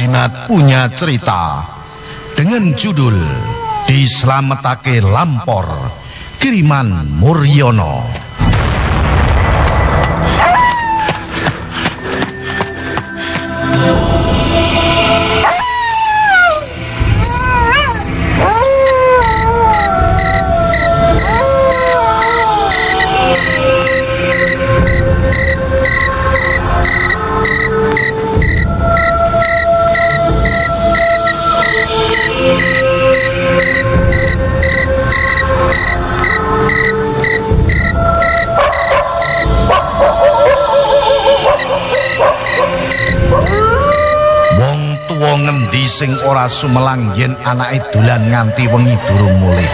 Jimat punya cerita dengan judul Dislametake Lampor kiriman Muryono. Ngendi sing ora sumelang yen anake dolan nganti wengi durung mulih.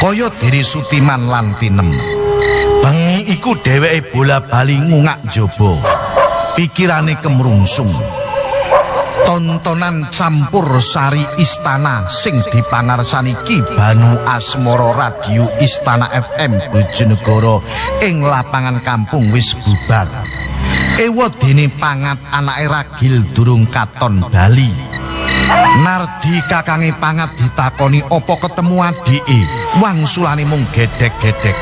Kaya diri Sutiman lan Tinem. Bengi iku dheweke bola-bali ngungak jaba. Pikirane kemrungsung. Tontonan campur sari istana sing dipangarsani Ki Banu Asmara Radio Istana FM Bojonegoro ing lapangan kampung wis bubar. Ewa dene pangat anake ragil durung katon Bali. Nardi kakange pangat ditakoni apa ketemu adike, wangsulane mung gedek-gedek.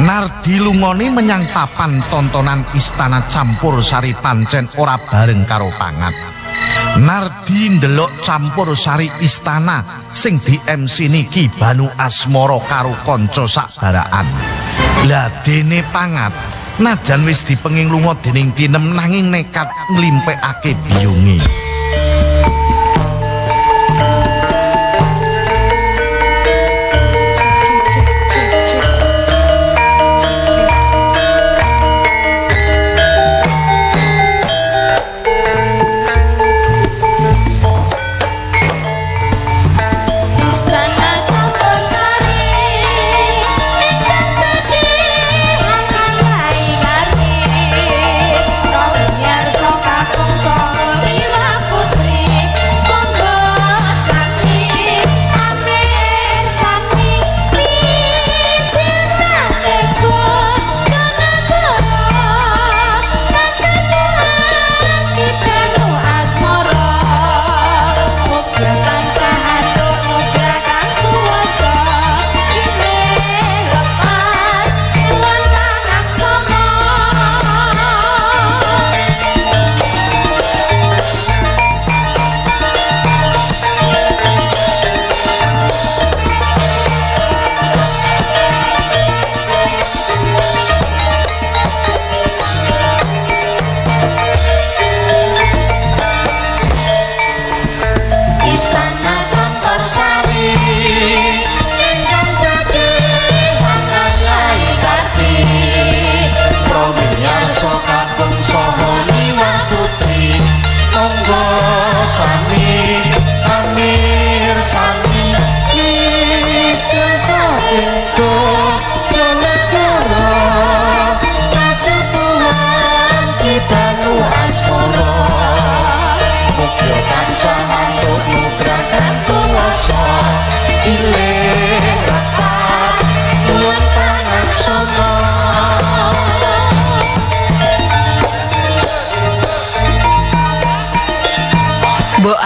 Nardi lungone menyang papan tontonan istana campur sari pancen ora bareng karo pangat. Nardi ndelok campur sari istana sing di MC niki Banu Asmara karo kanca sakbaraan. Lah dene pangat najan wis dipenging lunga dening tinem nanging nekat nglimpekake biyunge.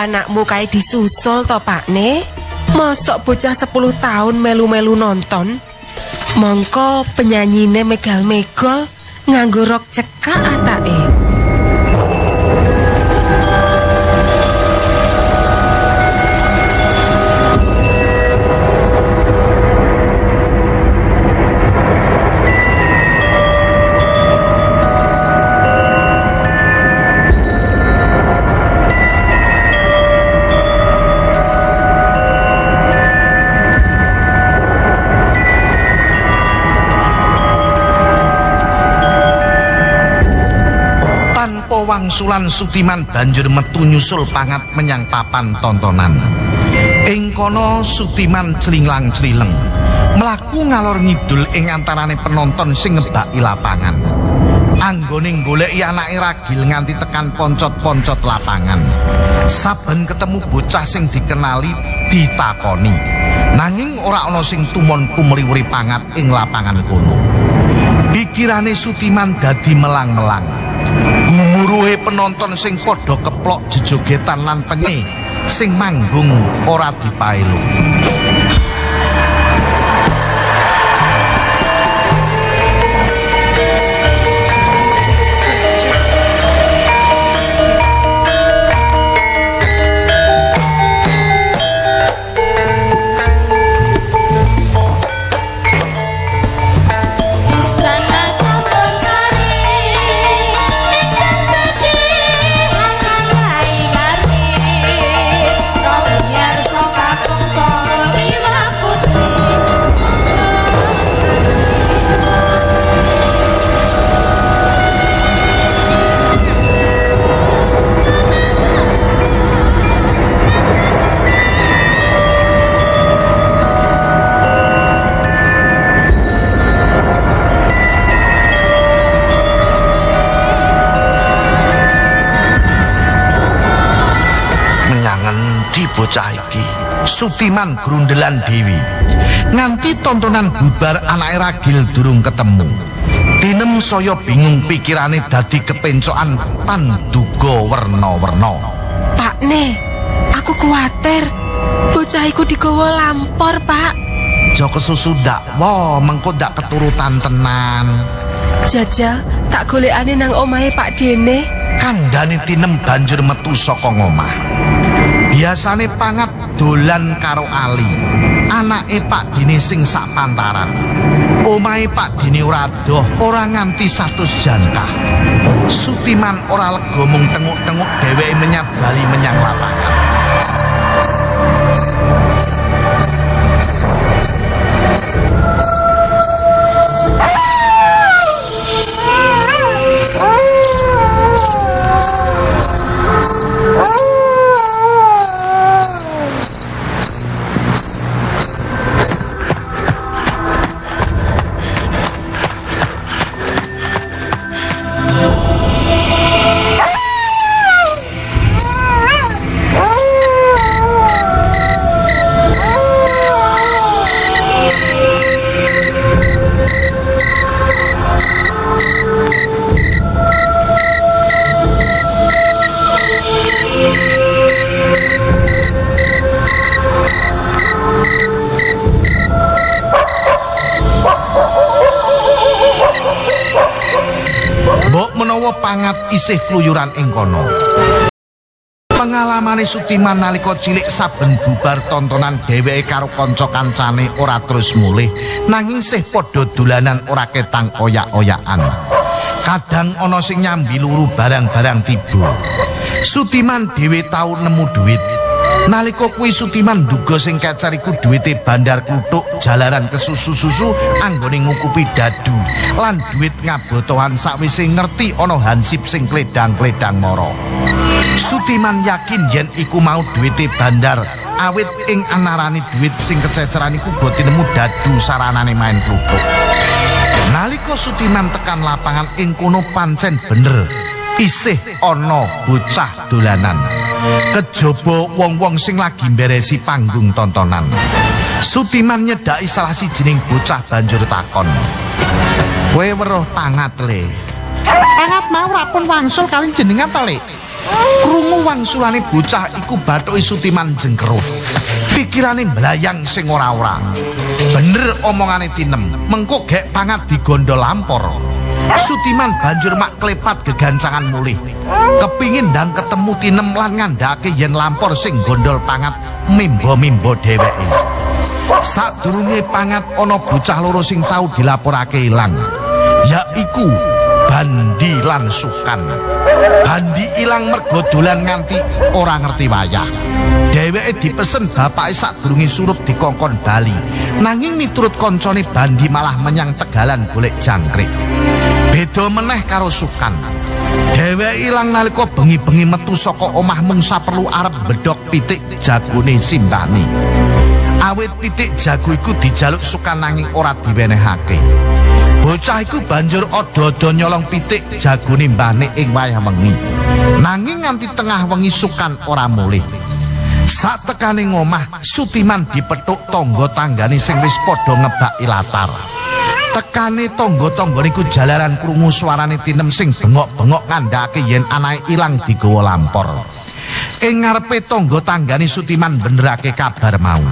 Anakmu kae disusul to Pakne? Mosok bocah 10 tahun melu-melu nonton? Mongko penyanyine megal-megol nganggo rok cekak wangsulan Sutiman banjur metu nyusul pangat menyang papan tontonan. Ing kono Sutiman celinglang-celileng, mlaku ngalor ngidul ing antarane penonton sing ngebaki lapangan. Anggone goleki anake ragil nganti tekan poncot-poncot lapangan. Saben ketemu bocah sing dikenali ditakoni. Nanging ora ana sing tumon kumliwuri pangat ing lapangan kono. Pikirane Sutiman dadi melang-melang. Duwe penonton sing padha keplok jejogetan lan pengi sing manggung ora dipaelu. Bocah iki Sutiman grundelan Dewi nganti tontonan bubar anake ragil durung ketemu Dinem saya bingung pikirane dadi kepencokan panduga werna-werna Pak Ne, aku kuatir. Bocah iku digawa lampor, Pak. Joko susu ndak wo mengko ndak keturutan tenan Jajal tak golekane nang omahe Pak Dene. kandhane tinem banjur metu saka ngomah biasane pangat dolan karo Ali. Anake Pak Dini sing sak pantaran. Omahe Pak Dini ora doh ora nganti 100 jangkah. Sutiman ora lega mung tenguk-tenguk dheweke menyang bali menyang lapangan pangat isih fluyuran ing kono. Pengalamane Sutiman nalika cilik saben bubar tontonan dheweke karo kanca kancane ora terus mulih nanging sih padha dolanan ora ketang oyak-oyakan. Kadang ana sing nyambi luru barang-barang tiba. Sutiman dhewe tau nemu duit. Nalika kuwi Sutiman duga sing kecer iku duwite bandar kluthuk jalaran kesusu-susu anggone ngukupi dadu lan duit ngabotohan sakwise ngerti ana hansip sing kledang-kledang mara. Sutiman yakin yen iku mau duwite bandar awit ing anarane duit sing kececeran iku go tinemu dadu saranane main kluthuk. Nalika Sutiman tekan lapangan ing kono pancen bener isih ana bocah dolanan. Kejaba wong-wong sing lagi mberesi panggung tontonan. Sutiman nyedaki salah sijining bocah banjur takon. Kowe weruh pangat le. Pangat mau rapun wangsul kali jenengan to le. Krungu wangsulane bocah iku bathuke Sutiman jengkerut. Pikirane mblayang sing ora-ora. Bener omongane tinem, mengko gek pangat digondol lampor. Sutiman banjur mak klepat gegancangan mulih. Kepingin ndang ketemu tinem lan ngandhake yen lampor sing gondol pangat mimba-mimba dheweke. Sadurunge pangat ana bocah loro sing tau dilaporake ilang. Yaiku Bandi lan Sukan. Bandi ilang mergo dolan nganti ora ngerti wayah. Dheweke dipesen bapake sadurunge surup dikongkon bali. Nanging miturut koncone Bandi malah menyang Tegalan golek jangkrik. Beda meneh karo Sukan. Dheweke ilang nalika bengi-bengi metu saka omah mung saperlu arep bedhok pitik jagone simbani. Awit pitik jago iku dijaluk Sukan nanging ora diwenehake. Bocah iku banjur odo-odo nyolong pitik jagone mbahne ing wayah wengi. Nanging nganti tengah wengi Sukan ora mulih. Sak tekane ngomah, Sutiman dipethuk tangga tanggane sing wis padha ngebaki latar. Tekane tangga-tangga niku jalaran krungu suarane tinem sing bengok-bengok ngandhake yen anake ilang digawa lampor. Ing ngarepe tangga tanggane Sutiman benerake kabar mau.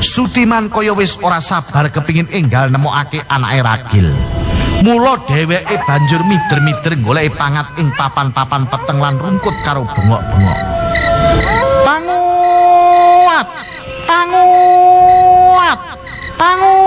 Sutiman kaya wis ora sabar kepingin enggal nemokake anake ragil. Mula dheweke banjur mider-mider goleki pangat ing papan-papan peteng lan rungkut karo bengok-bengok. Panguat! Panguat! Panguat!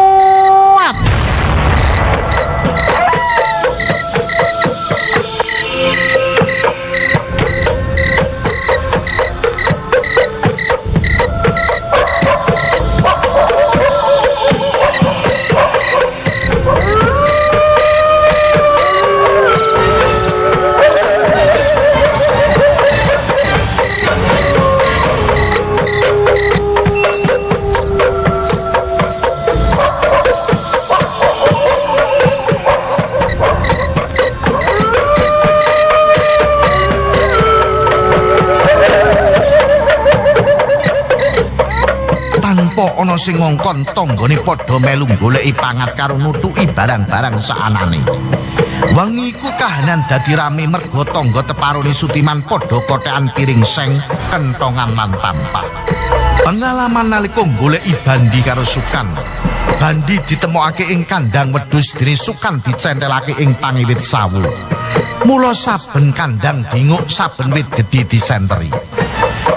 Ana sing ngongkon tanggane padha melu goleki pangat karo nutuki barang-barang saanane. Wengi iku kahanan dadi rame merga tangga teparone Sutiman padha kotekan piring seng, kentongan lan tampah. Pengalaman nalika goleki bandi karo sukan. Bandi ditemokake ing kandang wedhus dene sukan dicentelake ing pangiwit sawu. Mula saben kandang dinguk saben wit gedhi disenteri.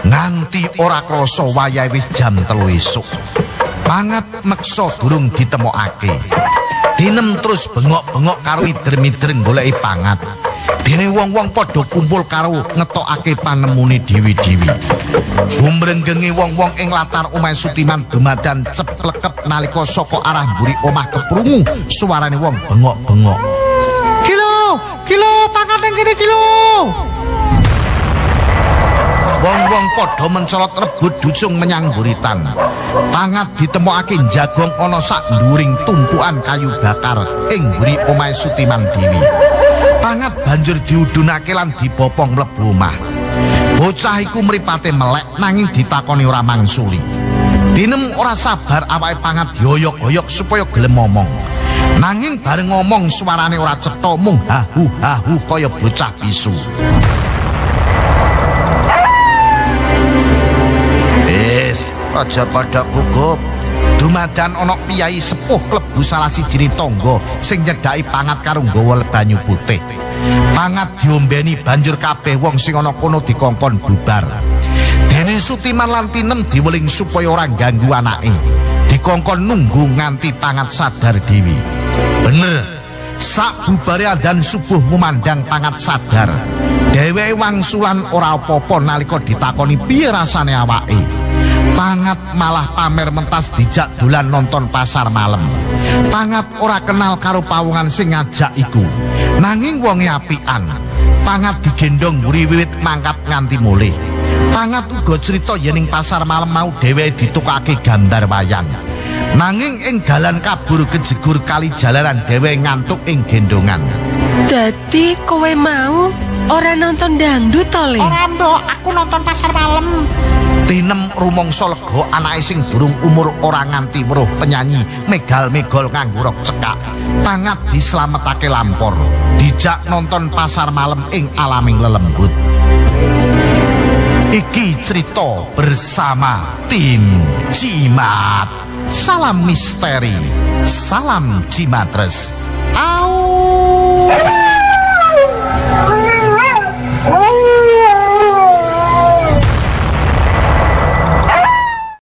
Nganti ora krasa wayahe wis jam telu esuk. Pangat meksa durung ditemokake. Dinem terus bengok-bengok karo mider-mider goleki pangat. Dene wong-wong padha kumpul karo ngetokake panemune dewi-dewi. Gumrenggenge wong-wong ing latar omahe Sutiman dumadan ceplekep nalika saka arah mburi omah keprungu suarane wong bengok-bengok. Kilo, kilo pangat ning kene kilo. Wong-wong padha mencolot rebut ducung menyang buritan. Pangat ditemokake jagong ana sak nduring tumpukan kayu bakar ing mburi omahe Sutiman Dewi. Pangat banjur diudunake lan dibopong mlebu omah. Bocah iku mripate melek nanging ditakoni ora mangsuli. Dinem ora sabar awake pangat dioyok-oyok supaya gelem ngomong. Nanging bareng ngomong suarane ora cetha mung hahu hahu kaya bocah bisu. Wis, aja padha gugup. Dumadan ana piyai sepuh klebu salah sijine tangga sing nyedhaki pangat karo nggawa banyu putih. Pangat diombeni banjur kabeh wong sing ana kono dikongkon bubar. Dene Sutiman lan Tinem diweling supaya ora ganggu anake. Dikongkon nunggu nganti pangat sadar dewi. Bener, sak bubare dan subuh memandang pangat sadar. Dheweke wangsulan ora apa-apa nalika ditakoni piye rasane awake. Pangat malah pamer mentas dijak dolan nonton pasar malam. Pangat ora kenal karo pawungan sing ngajak iku. Nanging wonge apian. Pangat digendong wiwit mangkat nganti mulih. Pangat uga cerita yening pasar malam mau dheweke ditukake gambar wayang. Nanging ing dalan kabur kejegur kali jalanan dheweke ngantuk ing gendongan. Dadi kowe mau ora nonton dangdut to, Le? Ora mbok, aku nonton pasar malam. Tinem rumangsa lega anake sing durung umur ora nganti weruh penyanyi megal-megol nganggo rok cekak. Pangat dislametake lampor. Dijak nonton pasar malam ing alaming lelembut. Iki cerita bersama tim Cimat. Salam misteri, salam Cimatres.